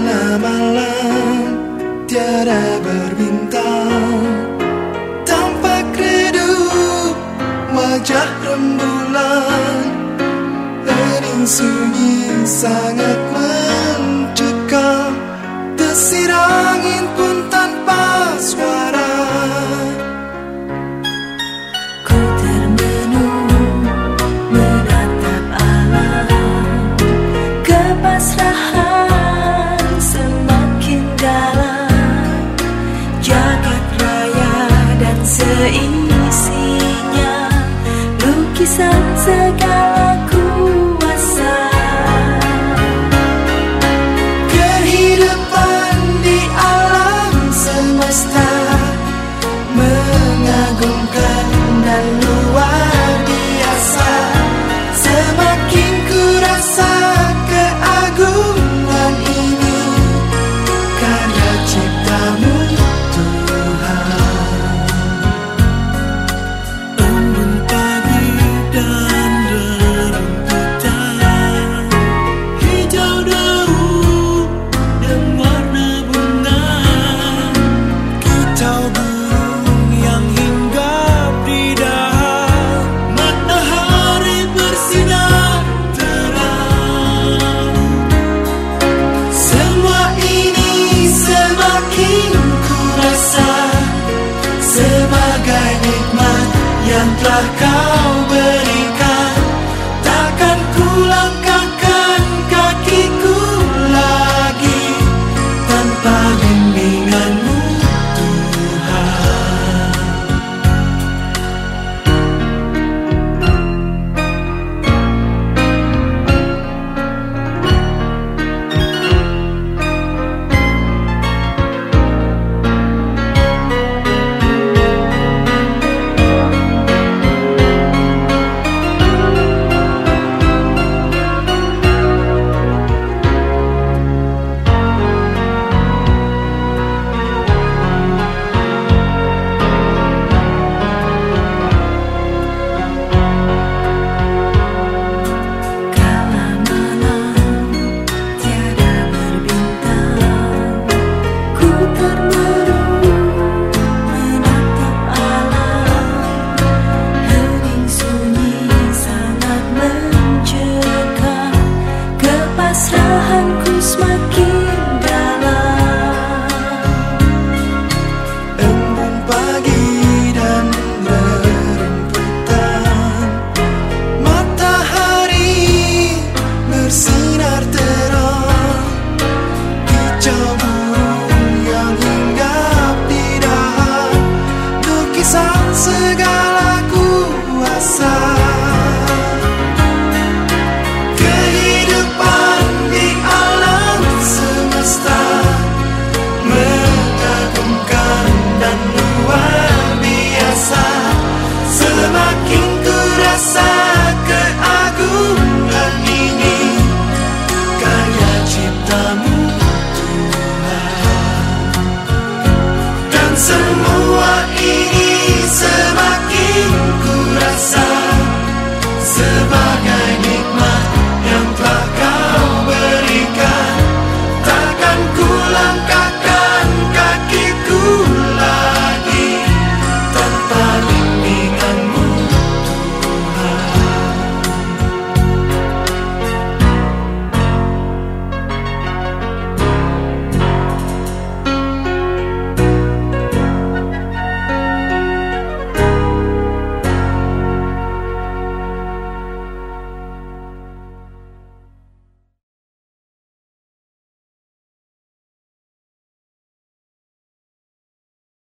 Tengah malam Tiada berbintang. Tampak redup Wajah rembulan. Hening sunyi Sangat mencekam Tersirat seisinya Lukisan marcar.